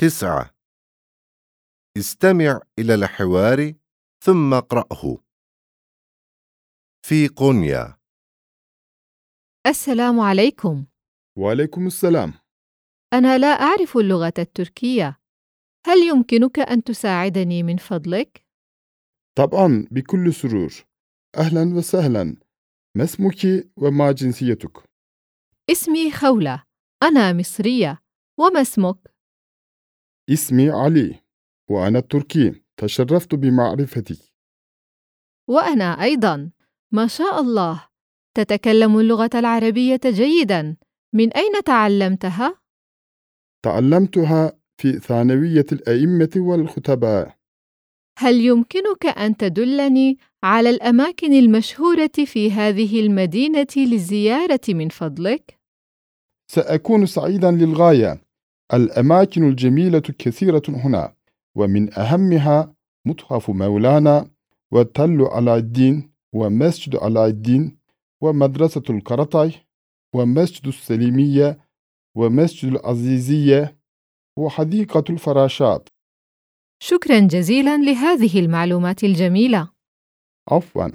تسعة. استمع إلى الحوار ثم اقرأه. في قنيا السلام عليكم. وعليكم السلام. أنا لا أعرف اللغة التركية. هل يمكنك أن تساعدني من فضلك؟ طبعا بكل سرور. أهلا وسهلا. ما اسمك وما جنسيتك؟ اسمي خولة. أنا مصرية. وما اسمك؟ اسمي علي وأنا تركي تشرفت بمعرفتك. وأنا أيضا. ما شاء الله. تتكلم اللغة العربية جيدا. من أين تعلمتها؟ تعلمتها في ثانوية الأئمة والخطباء. هل يمكنك أن تدلني على الأماكن المشهورة في هذه المدينة للزيارة من فضلك؟ سأكون سعيدا للغاية. الأماكن الجميلة كثيرة هنا ومن أهمها متحف مولانا وتل علاء الدين ومسجد علاء الدين ومدرسة القرطاي ومسجد السليمية ومسجد العزيزية وحديقة الفراشات. شكرا جزيلا لهذه المعلومات الجميلة. عفوا.